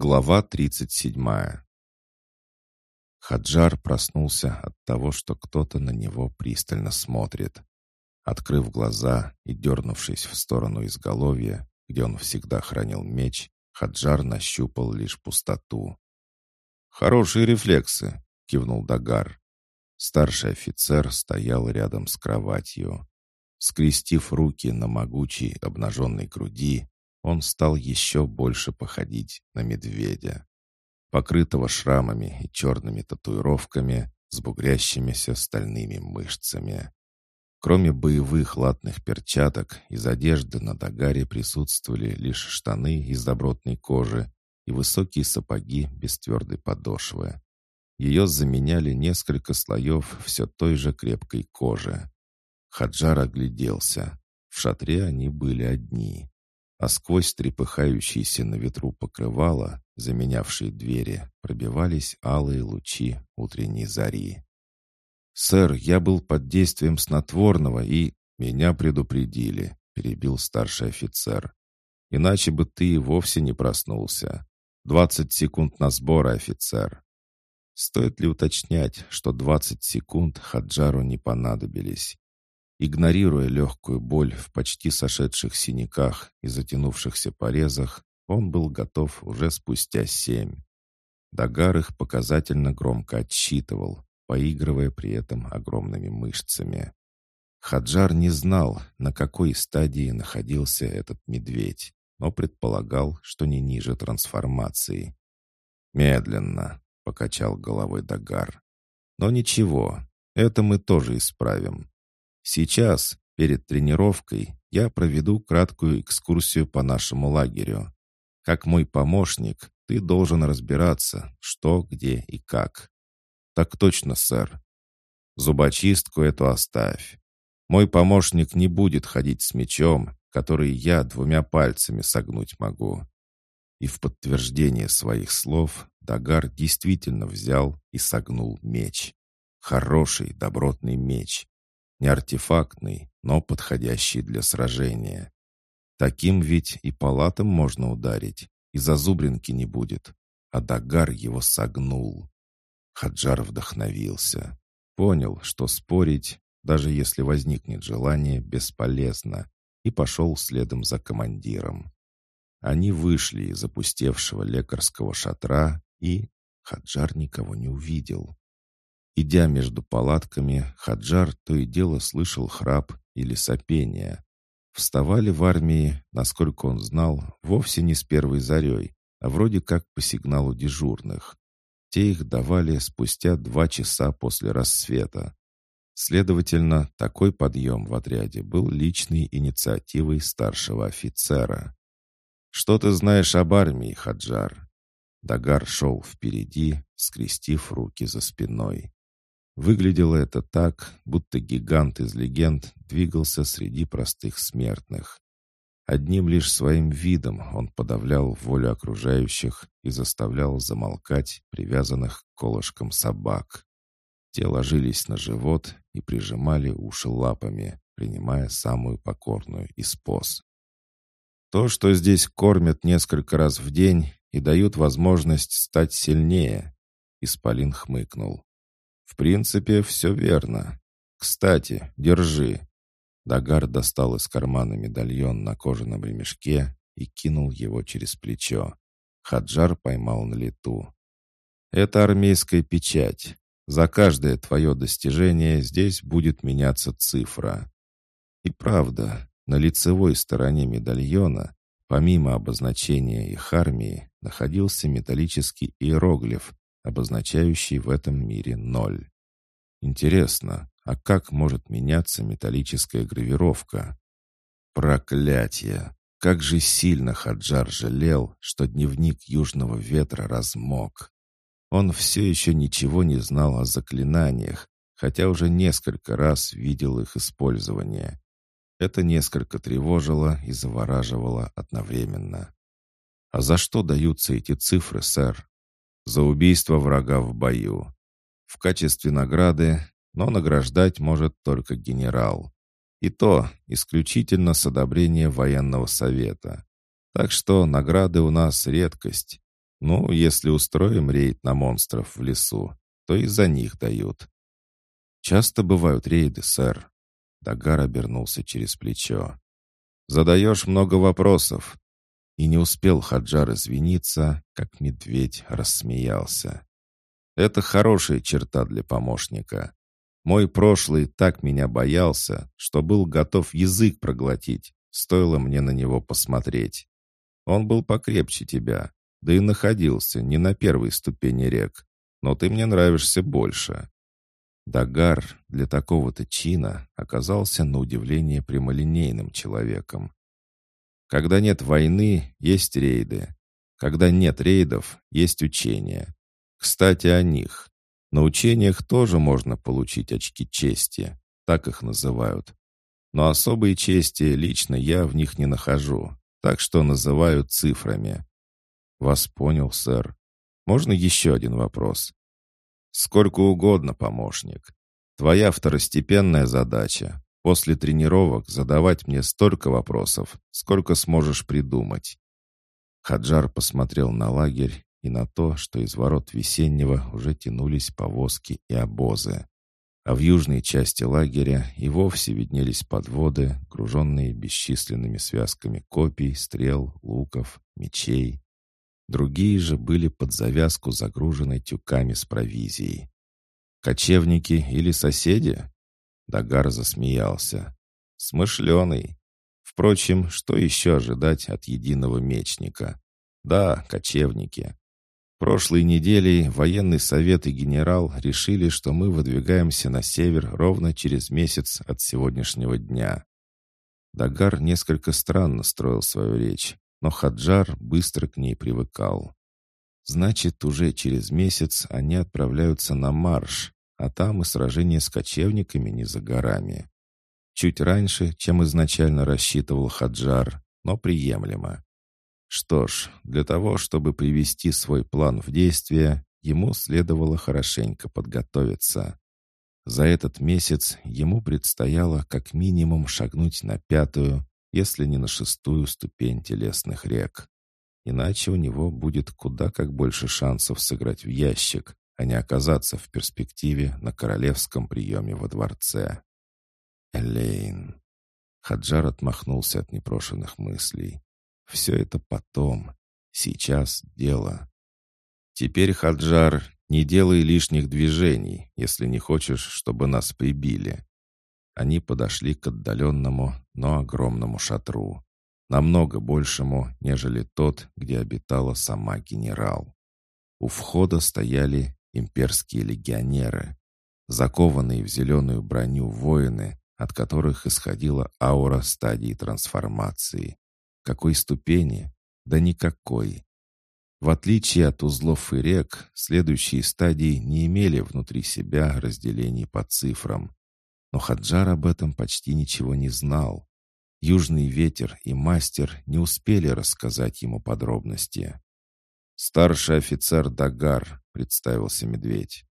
Глава 37 Хаджар проснулся от того, что кто-то на него пристально смотрит. Открыв глаза и дернувшись в сторону изголовья, где он всегда хранил меч, Хаджар нащупал лишь пустоту. «Хорошие рефлексы», — кивнул Дагар. Старший офицер стоял рядом с кроватью. Скрестив руки на могучей обнаженной груди, он стал еще больше походить на медведя. Покрытого шрамами и черными татуировками с бугрящимися стальными мышцами. Кроме боевых латных перчаток, из одежды на Дагаре присутствовали лишь штаны из добротной кожи и высокие сапоги без твердой подошвы. Ее заменяли несколько слоев все той же крепкой кожи. Хаджар огляделся. В шатре они были одни а сквозь трепыхающиеся на ветру покрывала, заменявшие двери, пробивались алые лучи утренней зари. «Сэр, я был под действием снотворного и...» «Меня предупредили», — перебил старший офицер. «Иначе бы ты и вовсе не проснулся. Двадцать секунд на сбор, офицер». Стоит ли уточнять, что двадцать секунд Хаджару не понадобились? Игнорируя легкую боль в почти сошедших синяках и затянувшихся порезах, он был готов уже спустя семь. Дагар их показательно громко отсчитывал, поигрывая при этом огромными мышцами. Хаджар не знал, на какой стадии находился этот медведь, но предполагал, что не ниже трансформации. «Медленно», — покачал головой Дагар. «Но ничего, это мы тоже исправим. Сейчас, перед тренировкой, я проведу краткую экскурсию по нашему лагерю. Как мой помощник, ты должен разбираться, что, где и как. Так точно, сэр. Зубочистку эту оставь. Мой помощник не будет ходить с мечом, который я двумя пальцами согнуть могу. И в подтверждение своих слов Дагар действительно взял и согнул меч. Хороший, добротный меч, не артефактный, но подходящий для сражения. Таким ведь и палатам можно ударить, и зазубринки не будет. А Дагар его согнул. Хаджар вдохновился. Понял, что спорить, даже если возникнет желание, бесполезно, и пошел следом за командиром. Они вышли из опустевшего лекарского шатра, и Хаджар никого не увидел. Идя между палатками, Хаджар то и дело слышал храп или сопение. Вставали в армии, насколько он знал, вовсе не с первой зарей, а вроде как по сигналу дежурных. Те их давали спустя два часа после рассвета. Следовательно, такой подъем в отряде был личной инициативой старшего офицера. «Что ты знаешь об армии, Хаджар?» Дагар шел впереди, скрестив руки за спиной. Выглядело это так, будто гигант из легенд двигался среди простых смертных. Одним лишь своим видом он подавлял волю окружающих и заставлял замолкать привязанных к колышкам собак. Те ложились на живот и прижимали уши лапами, принимая самую покорную из поз. То, что здесь кормят несколько раз в день и дают возможность стать сильнее, Исполин хмыкнул. «В принципе, все верно. Кстати, держи». Дагар достал из кармана медальон на кожаном ремешке и кинул его через плечо. Хаджар поймал на лету. «Это армейская печать. За каждое твое достижение здесь будет меняться цифра». И правда, на лицевой стороне медальона, помимо обозначения их армии, находился металлический иероглиф, обозначающий в этом мире ноль. Интересно, а как может меняться металлическая гравировка? Проклятие! Как же сильно Хаджар жалел, что дневник Южного Ветра размок. Он все еще ничего не знал о заклинаниях, хотя уже несколько раз видел их использование. Это несколько тревожило и завораживало одновременно. «А за что даются эти цифры, сэр?» За убийство врага в бою. В качестве награды, но награждать может только генерал. И то исключительно с одобрения военного совета. Так что награды у нас редкость. Ну, если устроим рейд на монстров в лесу, то и за них дают. Часто бывают рейды, сэр. Дагар обернулся через плечо. Задаешь много вопросов. И не успел Хаджар извиниться, как медведь рассмеялся. Это хорошая черта для помощника. Мой прошлый так меня боялся, что был готов язык проглотить, стоило мне на него посмотреть. Он был покрепче тебя, да и находился не на первой ступени рек, но ты мне нравишься больше». Дагар для такого-то чина оказался на удивление прямолинейным человеком. Когда нет войны, есть рейды. Когда нет рейдов, есть учения. Кстати, о них. На учениях тоже можно получить очки чести, так их называют. Но особые чести лично я в них не нахожу, так что называю цифрами. «Вас понял, сэр. Можно еще один вопрос?» «Сколько угодно, помощник. Твоя второстепенная задача — после тренировок задавать мне столько вопросов, сколько сможешь придумать». Хаджар посмотрел на лагерь и на то, что из ворот весеннего уже тянулись повозки и обозы. А в южной части лагеря и вовсе виднелись подводы, груженные бесчисленными связками копий, стрел, луков, мечей. Другие же были под завязку загружены тюками с провизией. «Кочевники или соседи?» Дагар засмеялся. «Смышленый. Впрочем, что еще ожидать от единого мечника? Да, кочевники. Прошлой неделей военный совет и генерал решили, что мы выдвигаемся на север ровно через месяц от сегодняшнего дня. Дагар несколько странно строил свою речь, но Хаджар быстро к ней привыкал. Значит, уже через месяц они отправляются на марш, а там и сражение с кочевниками не за горами. Чуть раньше, чем изначально рассчитывал Хаджар, но приемлемо. Что ж, для того, чтобы привести свой план в действие, ему следовало хорошенько подготовиться. За этот месяц ему предстояло как минимум шагнуть на пятую, если не на шестую ступень телесных рек. Иначе у него будет куда как больше шансов сыграть в ящик, а не оказаться в перспективе на королевском приеме во дворце. Элейн. Хаджар отмахнулся от непрошенных мыслей. Все это потом. Сейчас дело. Теперь, Хаджар, не делай лишних движений, если не хочешь, чтобы нас прибили. Они подошли к отдаленному, но огромному шатру. Намного большему, нежели тот, где обитала сама генерал. У входа стояли имперские легионеры, закованные в зеленую броню воины, от которых исходила аура стадии трансформации. Какой ступени? Да никакой. В отличие от узлов и рек, следующие стадии не имели внутри себя разделений по цифрам, но Хаджар об этом почти ничего не знал. Южный ветер и мастер не успели рассказать ему подробности. «Старший офицер Дагар», — представился медведь.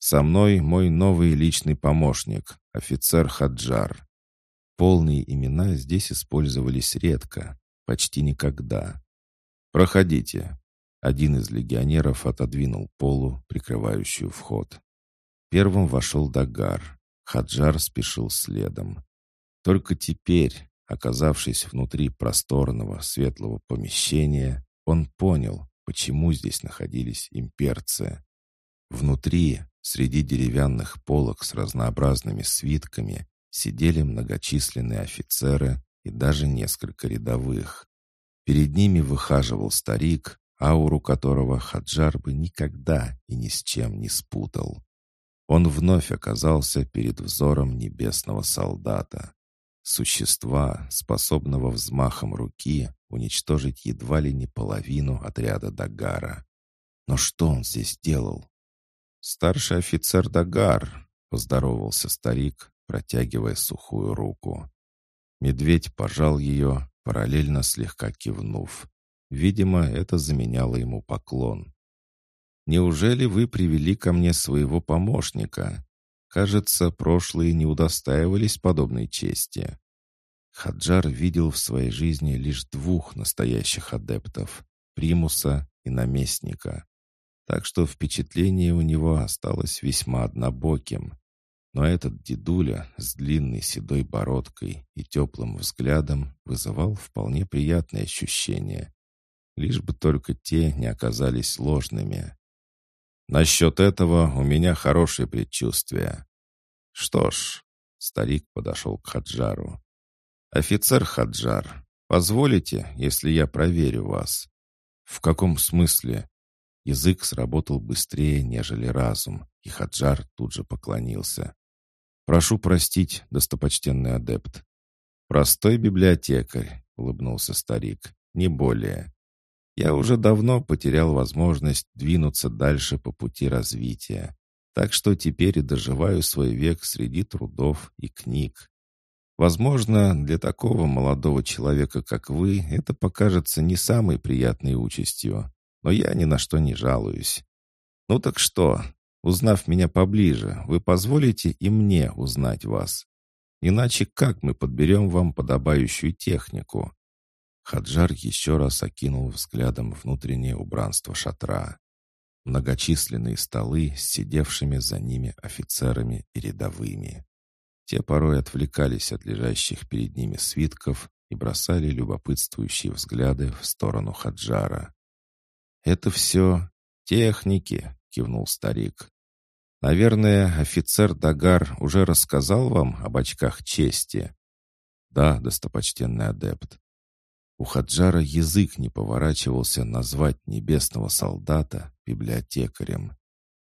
«Со мной мой новый личный помощник, офицер Хаджар». Полные имена здесь использовались редко, почти никогда. «Проходите». Один из легионеров отодвинул полу, прикрывающую вход. Первым вошел Дагар. Хаджар спешил следом. Только теперь, оказавшись внутри просторного светлого помещения, он понял, почему здесь находились имперцы. Внутри, среди деревянных полок с разнообразными свитками, сидели многочисленные офицеры и даже несколько рядовых. Перед ними выхаживал старик, ауру которого Хаджар бы никогда и ни с чем не спутал он вновь оказался перед взором небесного солдата. Существа, способного взмахом руки уничтожить едва ли не половину отряда Дагара. Но что он здесь делал? «Старший офицер Дагар», — поздоровался старик, протягивая сухую руку. Медведь пожал ее, параллельно слегка кивнув. Видимо, это заменяло ему поклон. Неужели вы привели ко мне своего помощника? Кажется, прошлые не удостаивались подобной чести. Хаджар видел в своей жизни лишь двух настоящих адептов — Примуса и наместника. Так что впечатление у него осталось весьма однобоким. Но этот дедуля с длинной седой бородкой и теплым взглядом вызывал вполне приятные ощущения. Лишь бы только те не оказались ложными. Насчет этого у меня хорошее предчувствие. Что ж, старик подошел к Хаджару. «Офицер Хаджар, позволите, если я проверю вас?» «В каком смысле?» Язык сработал быстрее, нежели разум, и Хаджар тут же поклонился. «Прошу простить, достопочтенный адепт». «Простой библиотекарь», — улыбнулся старик, — «не более. Я уже давно потерял возможность двинуться дальше по пути развития, так что теперь и доживаю свой век среди трудов и книг. Возможно, для такого молодого человека, как вы, это покажется не самой приятной участью, но я ни на что не жалуюсь. Ну так что, узнав меня поближе, вы позволите и мне узнать вас? Иначе как мы подберем вам подобающую технику? Хаджар еще раз окинул взглядом внутреннее убранство шатра. Многочисленные столы с сидевшими за ними офицерами и рядовыми. Те порой отвлекались от лежащих перед ними свитков и бросали любопытствующие взгляды в сторону Хаджара. «Это все техники», — кивнул старик. «Наверное, офицер Дагар уже рассказал вам об очках чести?» «Да, достопочтенный адепт. У Хаджара язык не поворачивался назвать небесного солдата библиотекарем.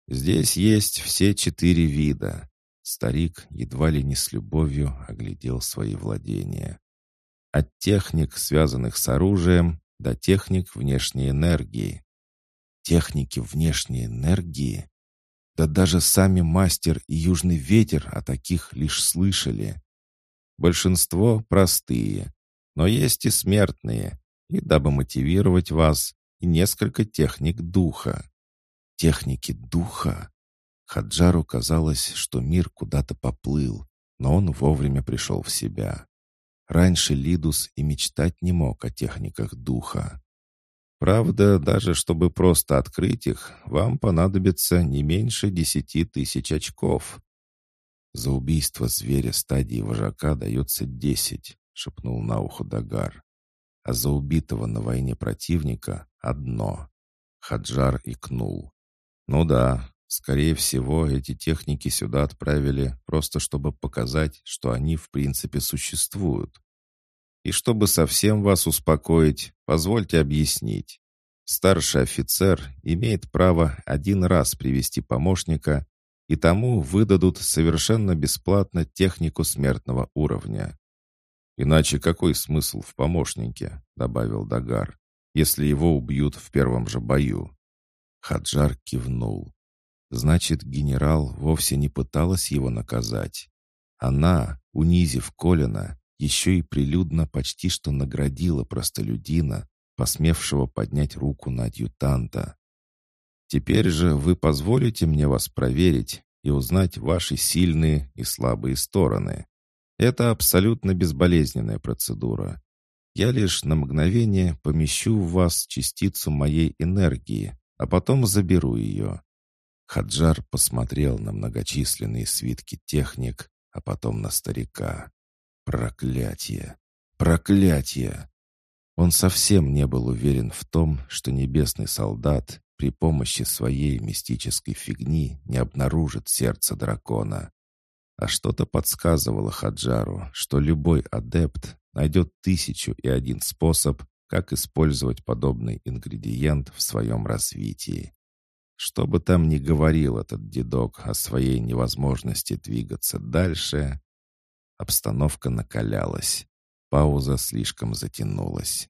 Здесь есть все четыре вида. Старик едва ли не с любовью оглядел свои владения. От техник, связанных с оружием, до техник внешней энергии. Техники внешней энергии? Да даже сами мастер и южный ветер о таких лишь слышали. Большинство простые, но есть и смертные, и дабы мотивировать вас, и несколько техник духа. Техники духа? Хаджару казалось, что мир куда-то поплыл, но он вовремя пришел в себя. Раньше Лидус и мечтать не мог о техниках духа. Правда, даже чтобы просто открыть их, вам понадобится не меньше десяти тысяч очков. За убийство зверя стадии вожака дается десять, шепнул на ухо Дагар. А за убитого на войне противника одно. Хаджар икнул. Ну да, скорее всего, эти техники сюда отправили просто чтобы показать, что они в принципе существуют. И чтобы совсем вас успокоить, позвольте объяснить. Старший офицер имеет право один раз привести помощника, и тому выдадут совершенно бесплатно технику смертного уровня. «Иначе какой смысл в помощнике?» — добавил Дагар, «если его убьют в первом же бою». Хаджар кивнул. Значит, генерал вовсе не пыталась его наказать. Она, унизив Колина, еще и прилюдно почти что наградила простолюдина, посмевшего поднять руку на адъютанта. «Теперь же вы позволите мне вас проверить и узнать ваши сильные и слабые стороны. Это абсолютно безболезненная процедура. Я лишь на мгновение помещу в вас частицу моей энергии, а потом заберу ее». Хаджар посмотрел на многочисленные свитки техник, а потом на старика. Проклятие! Проклятие! Он совсем не был уверен в том, что небесный солдат при помощи своей мистической фигни не обнаружит сердце дракона. А что-то подсказывало Хаджару, что любой адепт найдет тысячу и один способ, как использовать подобный ингредиент в своем развитии. Что бы там ни говорил этот дедок о своей невозможности двигаться дальше, обстановка накалялась. Пауза слишком затянулась.